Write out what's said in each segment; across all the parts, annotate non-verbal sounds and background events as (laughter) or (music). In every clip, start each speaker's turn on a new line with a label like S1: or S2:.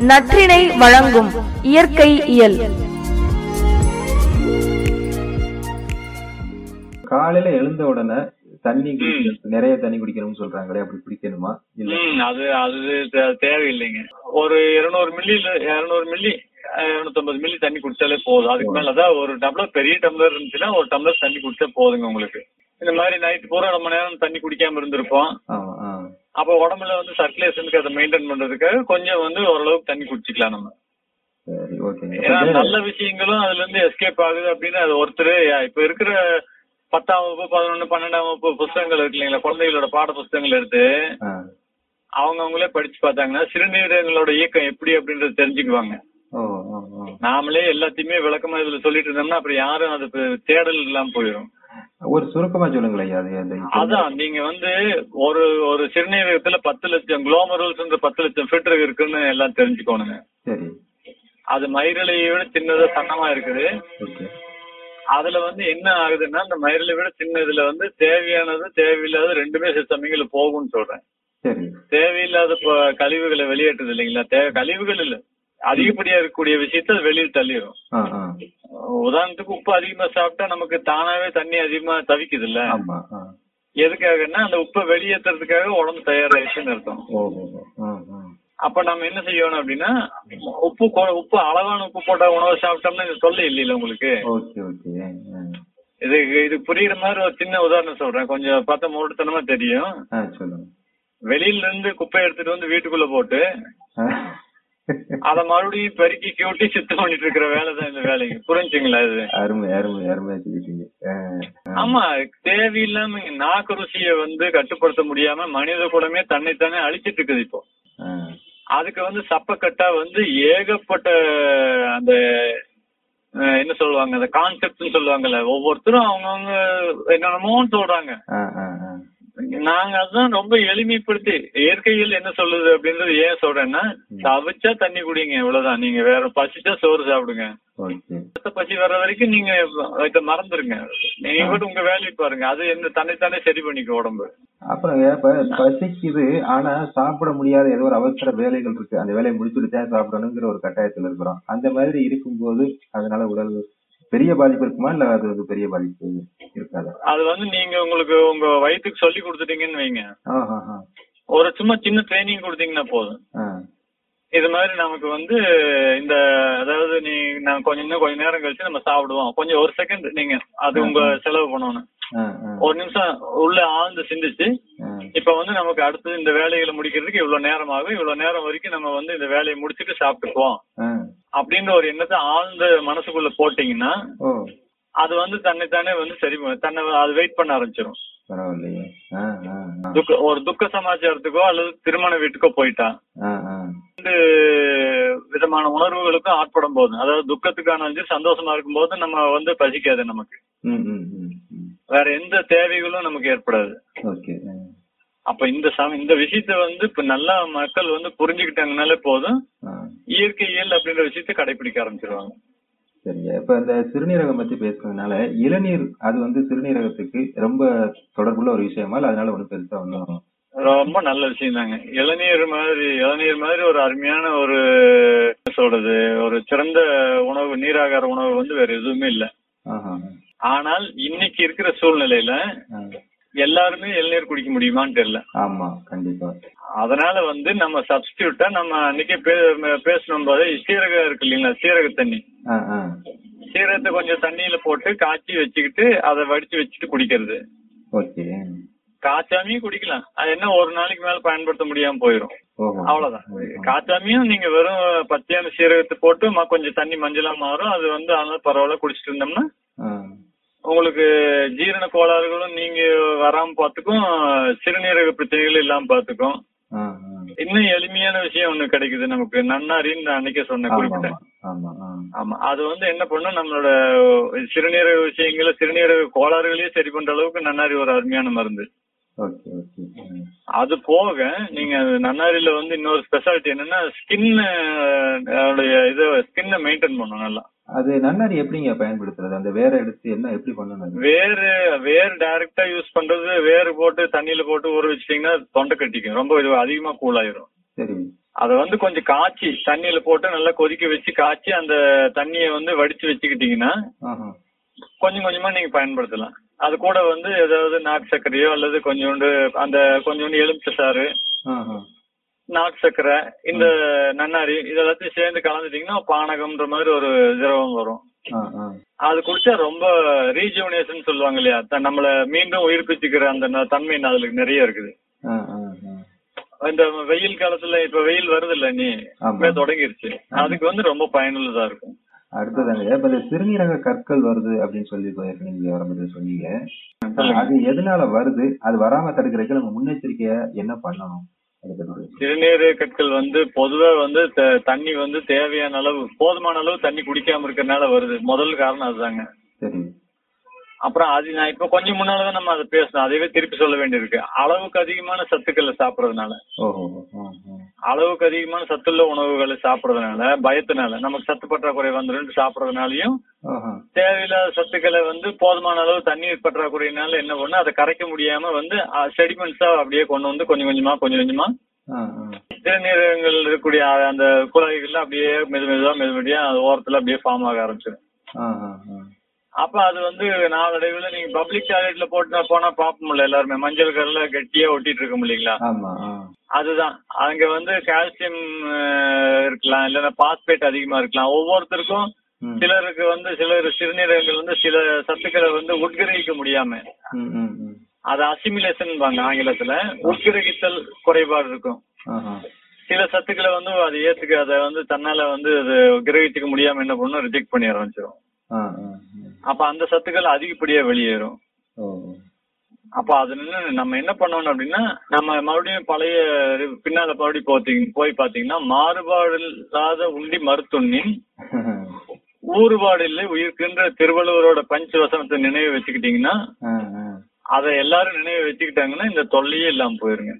S1: நற்றினை வழங்கும் இயற்கை இயல்.
S2: காலையில எழுந்த உடனே தண்ணி நிறைய தண்ணி குடிக்கணும்னு சொல்றாங்களே அப்படி குடிக்கணுமா?
S3: அது அது தே- தேவையில்லைங்க. ஒரு இருநூறு மில்லி இருநூறு மில்லி இருநூத்தம்பது மில்லி தண்ணி குடிச்சாலே போதும். அதுக்கு மேல அதான் ஒரு டம்ளர் பெரிய டம்ளர் இருந்துச்சுன்னா ஒரு டம்ளர் தண்ணி குடிச்சா போதுங்க உங்களுக்கு. இந்த மாதிரி நைட் பூரா ரொம்ப நேரம் தண்ணி குடிக்காம இருந்திருப்போம். அப்போ உடம்புல வந்து சர்க்குலேஷனுக்கு அதை மெயின்டைன் பண்றதுக்காக கொஞ்சம் வந்து ஓரளவுக்கு தண்ணி குடிச்சிக்கலாம் நம்ம. ஏன்னா நல்ல விஷயங்களும் அதுல இருந்து எஸ்கேப் ஆகுது அப்படின்னு அது ஒருத்தர் இப்ப இருக்கிற பத்தாம் வகுப்பு பதினொன்னு பன்னெண்டாம் வகுப்பு புஸ்தகங்கள் இருக்கு இல்லைங்களா? குழந்தைகளோட பாட புஸ்தகங்கள் எடுத்து. அவங்க அவங்களே படிச்சு பார்த்தாங்கன்னா சிறுநீரகங்களோட இயக்கம் எப்படி அப்படின்றத தெரிஞ்சுக்குவாங்க. நாமளே எல்லாத்தையுமே விளக்கமா இதுல சொல்லிட்டு இருந்தோம்னா அப்புறம் யாரும் அது தேடல் இல்லாம போயிடும்
S2: ஒரு சுருக்கமா சொல்லுங்களேன் ஐயா அது
S3: அதான் நீங்க வந்து ஒரு ஒரு சிறுநீரகத்துல பத்து லட்சம் குளோமரல்ஸ்ன்ற பத்து லட்சம் ஃபில்டர் இருக்குன்னு எல்லாம் தெரிஞ்சுக்கோணுங்க.
S2: சரி.
S3: அது மயிரலையை விட சின்னதா சன்னமா இருக்குது. அதுல வந்து என்ன ஆகுதுன்னா அந்த மயிரலை விட சின்ன இதுல வந்து தேவையானது தேவையில்லாத ரெண்டுமே சில சமயங்கள்ல போகும்னு சொல்றேன். தேவையில்லாத கழிவுகளை வெளியேற்றுது இல்லைங்களா? தேவை கழிவுகள் இல்ல. அதிகப்படியா இருக்கக்கூடிய விஷயத்த வெளியில் தள்ளிடும் உதாரணத்துக்கு உப்பு அதிகமா சாப்பிட்டா நமக்கு தானாவே தண்ணி அதிகமா தவிக்குது இல்ல எதுக்காகன்னா அந்த உப்பை வெளியேற்றுறதுக்காக உடம்பு தயாராயிடுச்சுன்னு அர்த்தம். அப்ப நம்ம என்ன செய்யணும் அப்படின்னா உப்பு உப்பு அளவான உப்பு போட்ட உணவை சாப்பிட்டோம்னா இது தொல்லை இல்லையில உங்களுக்கு. இது இது புரியுற மாதிரி ஒரு சின்ன உதாரணம் சொல்றேன். கொஞ்சம் பார்த்தா மூடத்தனமா தெரியும். வெளியில இருந்து குப்பை எடுத்துட்டு வந்து வீட்டுக்குள்ள போட்டு. அத மறுபடியும் பெருக்கி கூட்டி சுத்தம் பண்ணிட்டு இருக்கிற வேலை தான் இந்த வேலைங்க புரிஞ்சுங்களா இது?
S2: அருமை அருமை அருமையா சொல்லிட்டீங்க.
S3: ஆமா தேவையில்லாம நாக்கு ருசியை வந்து கட்டுப்படுத்த முடியாம மனித குலமே தன்னைத்தானே அழிச்சிட்டு இருக்குது இப்போ. அதுக்கு வந்து சப்பக்கட்டா வந்து ஏகப்பட்ட அந்த என்ன சொல்லுவாங்க அந்த கான்செப்ட்னு சொல்லுவாங்கல்ல ஒவ்வொருத்தரும் அவங்கவுங்க என்னென்னமோன்னு சொல்றாங்க. நாங்க அதான் ரொம்ப எளிமைப்படுத்தி இயற்கையில் என்ன சொல்லுது அப்படின்றது ஏன் சொல்றேன்னா தவிச்சா தண்ணி குடிங்க இவ்வளவுதான். நீங்க வேற பசிச்சா சோறு சாப்பிடுங்க. பசி வர்ற வரைக்கும் நீங்க இதை மறந்துருங்க. நீங்க மட்டும் உங்க வேலையை பாருங்க. அது என்ன தன்னைத்தானே சரி பண்ணிக்க உடம்பு.
S2: அப்புறம் பசிக்குது ஆனா சாப்பிட முடியாத ஏதோ ஒரு அவசர வேலைகள் இருக்கு. அந்த வேலையை முடிச்சுட்டு தான் சாப்பிடணுங்கிற ஒரு கட்டாயத்துல இருக்கிறோம். அந்த மாதிரி இருக்கும்போது அதனால உடல் பெரிய பாதிப்பு இருக்குமா இல்ல அது பெரிய பாதிப்பு? இருக்காதா.
S3: அது வந்து நீங்க உங்களுக்கு உங்க வயிற்றுக்கு சொல்லி கொடுத்துட்டீங்கன்னு வைங்க. ஒரு சும்மா சின்ன ட்ரைனிங் கொடுத்தீங்கன்னா போதும். இது மாதிரி நமக்கு வந்து இந்த அதாவது நீ நான் கொஞ்சம் இன்னும் கொஞ்ச நேரம் கழிச்சு நம்ம சாப்பிடுவோம். கொஞ்சம் ஒரு செகண்ட் நீங்க அது உங்க செலவு பண்ணணும். ஒரு நிமிஷம் உள்ள ஆழ்ந்து சிந்திச்சு. இப்ப வந்து நமக்கு அடுத்தது இந்த வேலைகளை முடிக்கிறதுக்கு இவ்வளவு நேரம் ஆகும். இவ்வளவு நேரம் வரைக்கும் நம்ம வந்து இந்த வேலையை முடிச்சிட்டு சாப்பிட்டுக்குவோம். அப்படின்ற ஒரு எண்ணத்தை ஆழ்ந்த மனசுக்குள்ள போட்டீங்கன்னா அது வந்து தன்னைத்தானே வந்து சரி தன்னை அது வெயிட் பண்ண ஆரம்பிச்சிடும். துக்க ஒரு துக்க சமாச்சாரத்துக்கோ அல்லது திருமண வீட்டுக்கோ போயிட்டா. ரெண்டு விதமான உணர்வுகளுக்கும் ஆட்படும் போது அதாவது துக்கத்துக்கான வந்து சந்தோஷமா இருக்கும்போது நம்ம வந்து பசிக்காது நமக்கு. வேற எந்த தேவைகளும் நமக்கு ஏற்படாது. அப்ப இந்த சம இந்த விஷயத்த வந்து இப்ப நல்லா மக்கள் வந்து புரிஞ்சுக்கிட்டாங்கனாலே போதும். இயற்கையியல் அப்படின்ற விஷயத்த கடைபிடிக்க ஆரம்பிச்சிருவாங்க
S2: சரிங்க. இப்ப இந்த சிறுநீரகம் பத்தி பேசுறதுனால இளநீர் அது வந்து சிறுநீரகத்துக்கு ரொம்ப தொடர்புள்ள ஒரு விஷயமா இல்ல அதனால ஒண்ணும் பெருசா ஒண்ணும்
S3: ரொம்ப நல்ல விஷயம் தாங்க இளநீர் மாதிரி இளநீர் மாதிரி ஒரு அருமையான ஒரு சொல்றது ஒரு சிறந்த உணவு நீராகார உணவு வந்து வேற எதுவுமே இல்ல. ஆனால் இன்னைக்கு இருக்கிற சூழ்நிலையில. எல்லாருமே இளநீர் குடிக்க முடியுமான்னு தெரியல.
S2: ஆமா கண்டிப்பா.
S3: அதனால வந்து நம்ம சப்ஸ்டியூட்டா நம்ம அன்னைக்கே பேசணும் போது சீரகம் இருக்கு இல்லைங்களா? சீரக தண்ணி. சீரகத்தை கொஞ்சம் தண்ணியில போட்டு காய்ச்சி வச்சுக்கிட்டு அதை வடிச்சு வச்சுட்டு குடிக்கிறது. காய்ச்சாமையும் குடிக்கலாம். அது என்ன ஒரு நாளைக்கு மேல பயன்படுத்த முடியாம போயிடும்
S2: ஓஹோ.
S3: அவ்வளவுதான். காய்ச்சாமையும் நீங்க வெறும் பச்சையான சீரகத்தை போட்டு கொஞ்சம் தண்ணி மஞ்சளா மாறும். அது வந்து அதனால பரவாயில்ல குடிச்சிட்டு இருந்தோம்னா. உங்களுக்கு ஜீரண கோளாறுகளும் நீங்க வராம பார்த்துக்கும் சிறுநீரக பிரச்சனைகள் இல்லாம
S2: ஆ.
S3: இன்னும் எளிமையான விஷயம் ஒண்ணு கிடைக்குது நமக்கு. நன்னாரின்னு நான் அன்னைக்கே சொன்னேன்
S2: ஆமா,
S3: குறிப்பிட்டேன்
S2: ஆமா
S3: அது வந்து என்ன பண்ணும்? நம்மளோட சிறுநீரக விஷயங்களை சிறுநீரக கோளாறுகளையே சரி பண்ற அளவுக்கு நன்னாரி ஒரு அருமையான மருந்து. அது போக நீங்க நன்னாரில வந்து இன்னொரு ஸ்பெஷாலிட்டி என்னன்னா ஸ்கின் இது ஸ்கின்னை மெயின்டைன் பண்ணும் நல்லா.
S2: அது நன்னாரி எப்படிங்க பயன்படுத்துறது அந்த வேற எடுத்து என்ன எப்படி பண்ணணும்?
S3: வேறு வேர் டைரக்டா யூஸ் பண்றது வேறு போட்டு தண்ணியில போட்டு ஊற வச்சிட்டீங்கன்னா தொண்டை கட்டிக்கும் ரொம்ப இது அதிகமா கூல் ஆயிரும்
S2: சரி
S3: அத வந்து கொஞ்சம் காய்ச்சி தண்ணியில போட்டு நல்லா கொதிக்க வச்சு காய்ச்சி அந்த தண்ணியை வந்து வடிச்சு வச்சுக்கிட்டீங்கன்னா. கொஞ்சம் கொஞ்சமா நீங்க பயன்படுத்தலாம் அது கூட வந்து ஏதாவது நாட்டு சர்க்கரையோ அல்லது கொஞ்சோண்டு அந்த கொஞ்சோண்டு எலுமிச்சை சாறு. நாட்டு சர்க்கரை இந்த நன்னாரி இதெல்லாத்தையும் சேர்ந்து கலந்துட்டீங்கன்னா பானகம்ன்ற மாதிரி ஒரு திரவம் வரும். அது குடிச்சா ரொம்ப ரீஜுவனேஷன் சொல்லுவாங்க இல்லையா? நம்மள மீண்டும் உயிர்ப்பிச்சுக்கிற அந்த தன்மை அதுல நிறைய இருக்குது. இந்த வெயில் காலத்துல இப்ப வெயில் வருது இல்ல நீ தொடங்கிருச்சு. அதுக்கு வந்து ரொம்ப பயனுள்ளதா இருக்கும்.
S2: அடுத்ததாங்க இப்ப இந்த சிறுநீரக கற்கள் வருது அப்படின்னு சொல்லி நீங்க ஆரம்பத்துல சொன்னீங்க. அது எதனால வருது? அது வராம தடுக்கிறதுக்கு நம்ம முன்னெச்சரிக்கையா என்ன பண்ணணும்.
S3: சிறுநீர் கற்கள் வந்து பொதுவா வந்து தண்ணி வந்து தேவையான அளவு போதுமான அளவு தண்ணி குடிக்காம இருக்கறனால வருது. முதல் காரணம் அதுதாங்க. அப்புறம் அது நான் இப்ப கொஞ்சம் முன்னாலதான் நம்ம அதை பேசணும். அதையவே திருப்பி சொல்ல வேண்டியிருக்கு. அளவுக்கு அதிகமான சத்துக்களை சாப்பிடறதுனால. அளவுக்கு அதிகமான சத்துள்ள உணவுகளை சாப்பிடறதுனால பயத்தினால நமக்கு சத்து பற்றாக்குறை வந்துடும் சாப்பிடறதுனாலயும். தேவையில்லாத சத்துக்களை வந்து போதுமான அளவு தண்ணீர் பற்றாக்குறையினால என்ன பண்ணு அதை கரைக்க முடியாம வந்து செடிமெண்ட்ஸா அப்படியே கொண்டு வந்து கொஞ்சம் கொஞ்சமா கொஞ்சம் கொஞ்சமா. சிறுநீரகங்கள் இருக்கக்கூடிய அந்த குழாய்கள்ல அப்படியே மெது மெதுவா மெது மெதுவா அது ஓரத்துல அப்படியே ஃபார்ம் ஆக ஆரம்பிச்சிடும். அப்ப அது வந்து நாளடைவுல நீங்க பப்ளிக் டாய்லெட்ல போட்டு போனா பாப்போம்ல எல்லாருமே மஞ்சள் கருல கெட்டியா ஒட்டிட்டு இருக்கும் இல்லைங்களா. அதுதான் அங்க வந்து கால்சியம் இருக்கலாம் இல்லன்னா பாஸ்பேட் அதிகமா இருக்கலாம் ஒவ்வொருத்தருக்கும். சிலருக்கு வந்து சிலர் சிறுநீரகங்கள் வந்து சில சத்துக்களை வந்து உட்கிரகிக்க முடியாம. அது அசிமிலேஷன் பாங்க ஆங்கிலத்துல உட்கிரகித்தல் குறைபாடு இருக்கும். சில சத்துக்களை வந்து அது ஏத்துக்க அதை வந்து தன்னால வந்து அது கிரகிச்சுக்க முடியாம என்ன பண்ணும் ரிஜெக்ட் பண்ணி ஆரம்பிச்சிடும். அப்ப அந்த சத்துக்கள் அதிகப்படியா வெளியேறும் அப்ப அது நின்னு நம்ம என்ன பண்ணணும் அப்படின்னா நம்ம மறுபடியும் பழைய பின்னால மறுபடியும் போத்தீங்க போய் பாத்தீங்கன்னா மாறுபாடு இல்லாத உண்டி மருத்துண்ணின் ஊறுபாடு இல்லை உயிர்க்கின்ற திருவள்ளுவரோட பஞ்ச வசனத்தை நினைவு வச்சுக்கிட்டீங்கன்னா. அதை எல்லாரும் நினைவு வச்சுக்கிட்டாங்கன்னா இந்த தொல்லையே இல்லாம போயிருங்க.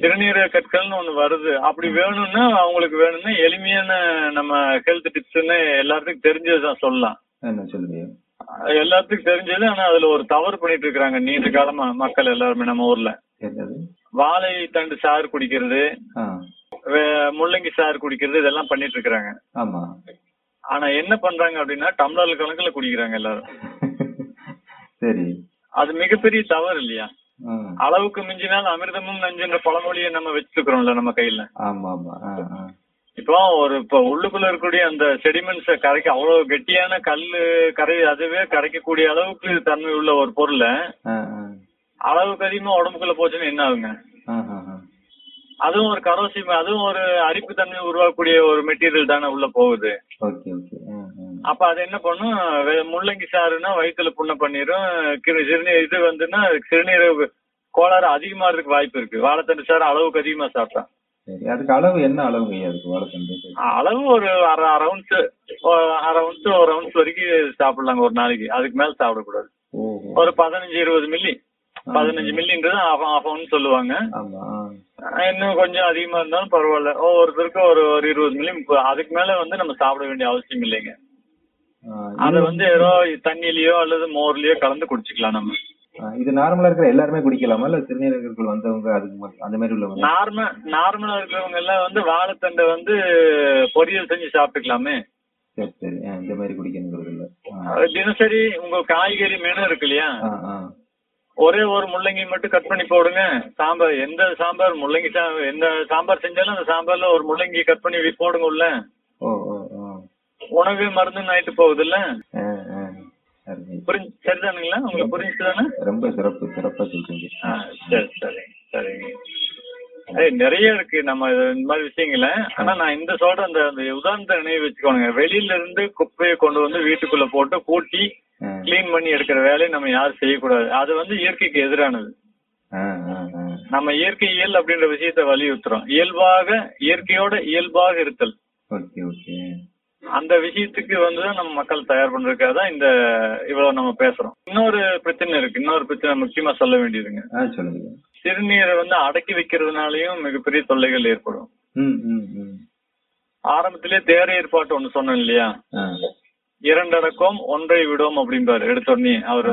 S3: சிறுநீரக கற்கள்னு ஒண்ணு வருது. அப்படி வேணும்னா அவங்களுக்கு வேணும்னா எளிமையான நம்ம ஹெல்த் டிப்ஸ்ன்னு எல்லாத்துக்கும் தெரிஞ்சதுதான் சொல்லலாம். எல்லாத்துக்கும் தெரிஞ்சது ஆனா அதுல ஒரு தவறு பண்ணிட்டு இருக்காங்க நீண்ட காலமா மக்கள் எல்லாருமே நம்ம ஊர்ல. வாழை தண்டு சாறு குடிக்கிறது முள்ளங்கி சாறு குடிக்கிறது இதெல்லாம் பண்ணிட்டு இருக்காங்க
S2: ஆமா.
S3: ஆனா என்ன பண்றாங்க அப்படின்னா டம்ளர் கணக்குல குடிக்கிறாங்க எல்லாரும். (laughs)
S2: சரி.
S3: அது மிகப்பெரிய தவறு இல்லையா. அளவுக்கு மிஞ்சினால் அமிர்தமும் நஞ்சுன்ற பழமொழியை நம்ம வச்சிருக்கிறோம்ல நம்ம கையில.
S2: ஆமா ஆமா.
S3: இப்போ ஒரு இப்போ உள்ளுக்குள்ள இருக்கக்கூடிய அந்த செடிமெண்ட்ஸ கரைக்க அவ்வளவு கெட்டியான கல்லு கரை அதுவே கரைக்கக்கூடிய அளவுக்கு தன்மை உள்ள ஒரு பொருளை. அளவுக்கு அதிகமா உடம்புக்குள்ள போச்சுன்னா என்ன ஆகுங்க. அதுவும் ஒரு கரோசியம் அதுவும் ஒரு அரிப்பு தன்மை உருவாக்கக்கூடிய ஒரு மெட்டீரியல் தானே உள்ள போகுது. அப்ப அது என்ன பண்ணும் முள்ளங்கி சாறுனா வயித்துல புண்ணை பண்ணிரும் சிறுநீர் இது வந்துன்னா சிறுநீரக கோளாறு அதிகமாறதுக்கு வாய்ப்பு இருக்கு வாழைத்தண்டு சாறு அளவுக்கு அதிகமா சாப்பிட்டா
S2: சரி அதுக்கு அளவு என்ன ஐயா அதுக்கு வாழைத்தண்டு
S3: அளவு ஒரு அரை அரை ஒரு அரை ounce, ஒரு ounce வரைக்கும் சாப்பிடலாங்க ஒரு நாளைக்கு. அதுக்கு மேல சாப்பிடக்கூடாது. ஒரு பதினஞ்சு இருபது மில்லி பதினஞ்சு மில்லின்றது ஆஃப் ஆஃப் சொல்லுவாங்க. இன்னும் கொஞ்சம் அதிகமா இருந்தாலும் பரவாயில்ல. ஒவ்வொருத்தருக்கும் ஒரு ஒரு இருபது மில்லி அதுக்கு மேல வந்து நம்ம சாப்பிட வேண்டிய அவசியம் இல்லைங்க. அத வந்து ஏதோ தண்ணியிலயோ அல்லது மோர்லயோ கலந்து குடிச்சுக்கலாம் நம்ம.
S2: இது நார்மலா இருக்கிற எல்லாருமே குடிக்கலாமா? இல்ல சிறுநீரகர்கள் வந்தவங்க அதுக்கு அந்த மாதிரி உள்ளவங்க?
S3: நார்மல் நார்மலா இருக்கிறவங்க எல்லாம் வந்து வாழைத்தண்டை வந்து பொரியல் செஞ்சு சாப்பிட்டுக்கலாமே.
S2: சரி சரி. இந்த மாதிரி குடிக்கணுங்கிறது இல்ல.
S3: தினசரி உங்க காய்கறி மெனு இருக்கு இல்லையா. ஒரே ஒரு முள்ளங்கி மட்டும் கட் பண்ணி போடுங்க. சாம்பார் எந்த சாம்பார் முள்ளங்கி எந்த சாம்பார் செஞ்சாலும் அந்த சாம்பார்ல ஒரு முள்ளங்கி கட் பண்ணி போடுங்க உள்ள உணவு மருந்து ஆயிட்டு போகுது இல்ல
S2: ஆ, ஆ. அருமை.
S3: புரிஞ்சு சரிதானுங்களா? உங்களுக்கு புரிஞ்சுதானே?
S2: ரொம்ப சிறப்பு சிறப்பா சொல்றீங்க.
S3: சரி சரி சரிங்க நிறைய இருக்கு. நம்ம இந்த மாதிரி விஷயங்கள. ஆனா நான் இந்த சொல்ற அந்த உதாரணத்தை நினைவு வச்சுக்கோங்க வெளியில இருந்து குப்பையை கொண்டு வந்து வீட்டுக்குள்ள போட்டு கூட்டி க்ளீன் பண்ணி எடுக்கிற வேலையை நம்ம யாரும் செய்யக்கூடாது. அது வந்து இயற்கைக்கு எதிரானது. நம்ம இயற்கை இயல் அப்படின்ற விஷயத்தை வலியுறுத்துறோம். இயல்பாக இயற்கையோட இயல்பாக இருத்தல். அந்த விஷயத்துக்கு வந்துதான் நம்ம மக்கள் தயார் பண்றதுக்காக தான் இந்த இவ்வளவு நம்ம பேசுறோம். இன்னொரு பிரச்சனை இருக்கு. இன்னொரு பிரச்சனை முக்கியமா சொல்ல வேண்டியதுங்க. சிறுநீரை வந்து அடக்கி வைக்கிறதுனாலயும் மிகப்பெரிய தொல்லைகள் ஏற்படும்.
S2: ம் ம் ம்.
S3: ஆரம்பத்திலே தேர ஏற்பாட்டு ஒண்ணு சொன்னேன் இல்லையா? இரண்டடக்கம் ஒன்றை விடும் அப்படிம்பாரு எடுத்தோடனே. அவரு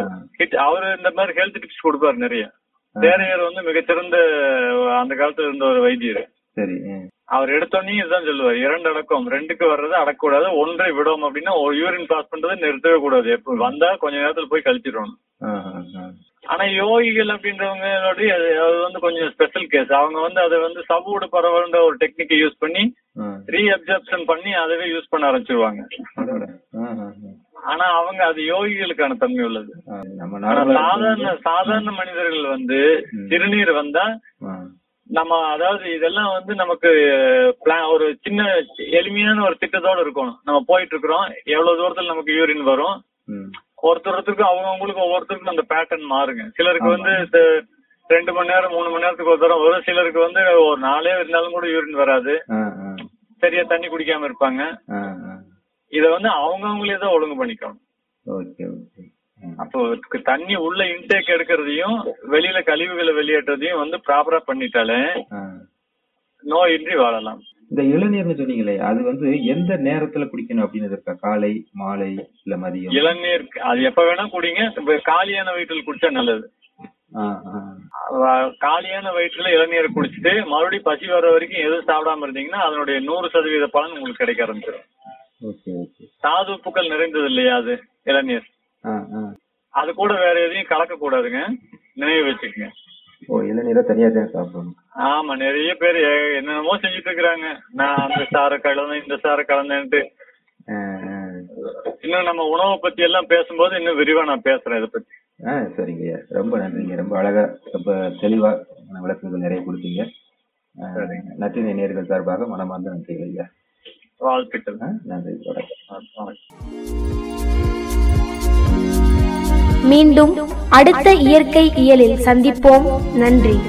S3: அவரு இந்த மாதிரி ஹெல்த் டிப்ஸ் கொடுப்பாரு நிறைய. தேரையர் வந்து மிகச்சிறந்த அந்த காலத்துல இருந்த ஒரு வைத்தியர். அவர் எடுத்தோடனே இதுதான் சொல்லுவார் இரண்டு அடக்கம் ரெண்டுக்கு வர்றது அடக்கூடாது ஒன்றை விடும் அப்படின்னா யூரின் பாஸ் பண்றது நிறுத்தவே கூடாது எப்போ வந்தா கொஞ்ச நேரத்துல போய் கழிச்சிடணும். ஆனா யோகிகள் அப்படின்றவங்களுடைய அது வந்து கொஞ்சம் ஸ்பெஷல் கேஸ் அவங்க வந்து அதை வந்து சவ்வூடு பரவல்ன்ற ஒரு டெக்னிக்கை யூஸ் பண்ணி. ரீ அப்சர்ப்ஷன் பண்ணி அதவே யூஸ் பண்ண ஆரம்பிச்சிருவாங்க. ஆனா அவங்க அது யோகிகளுக்கான தன்மை உள்ளது சாதாரண சாதாரண மனிதர்கள் வந்து சிறுநீர் வந்தா. நம்ம அதாவது இதெல்லாம் வந்து நமக்கு plan- ஒரு சின்ன எளிமையான ஒரு திட்டத்தோட இருக்கணும் நம்ம போயிட்டு இருக்கிறோம் எவ்வளவு தூரத்துல நமக்கு யூரின் வரும்
S2: ம்.
S3: ஒருத்தருக்கும் அவங்கவுங்களுக்கு ஒவ்வொருத்தருக்கும் அந்த பேட்டர்ன் மாறுங்க சிலருக்கு. வந்து ரெண்டு மணி நேரம் மூணு மணி நேரத்துக்கு ஒரு தரம் வரும் சிலருக்கு வந்து ஒரு நாளே இருந்தாலும் கூட யூரின் வராது. சரியா தண்ணி குடிக்காம இருப்பாங்க. இத வந்து அவங்கவுங்களே தான் ஒழுங்கு பண்ணிக்கணும்
S2: ஓகே.
S3: அப்போ தண்ணி உள்ள இன்டேக் எடுக்கிறதையும் வெளியில கழிவுகளை வெளியேற்றதையும் வந்து ப்ராப்பரா பண்ணிட்டாலே. நோயின்றி வாழலாம்.
S2: இந்த இளநீர்னு சொன்னீங்களே அது வந்து எந்த நேரத்துல குடிக்கணும் அப்படின்னு இருக்கா? காலை மாலை இல்ல மதியம்?
S3: இளநீர் அது எப்ப வேணா குடிங்க. காலியான வயிற்றில் குடிச்சா நல்லது. காலியான வயிற்றுல இளநீர் குடிச்சிட்டு மறுபடியும் பசி வர்ற வரைக்கும் எதுவும் சாப்பிடாம இருந்தீங்கன்னா அதனுடைய நூறு சதவீத பலன் உங்களுக்கு கிடைக்க ஆரம்பிச்சிடும் தாது உப்புக்கள் நிறைந்தது இல்லையா அது இளநீர். அது கூட வேற எதையும் கலக்க கூடாதுங்க நினைவு வச்சுக்கோங்க.
S2: ஓ இளநீரை தனியா தான் சாப்பிடணும்.
S3: ஆமா நிறைய பேர் என்னென்னமோ செஞ்சுட்டு இருக்கிறாங்க நான் அந்த சாரை கலந்தேன் இந்த சாரை கலந்தேன்ட்டு. இன்னும் நம்ம உணவை பத்தி எல்லாம் பேசும்போது இன்னும் விரிவா நான் பேசுறேன் இதை பத்தி.
S2: ஆ சரிங்கய்யா ரொம்ப நன்றிங்க. ரொம்ப அழகா ரொம்ப தெளிவா விளக்கங்கள் நிறைய கொடுத்தீங்க. நற்றினை நேர்கள் சார்பாக மனமார்ந்த நன்றிகள் ஐயா.
S3: வாழ்த்துக்கள்.
S2: நன்றி. வணக்கம்.
S3: வணக்கம்.
S1: மீண்டும் அடுத்த இயற்கை இயலில் சந்திப்போம். நன்றி.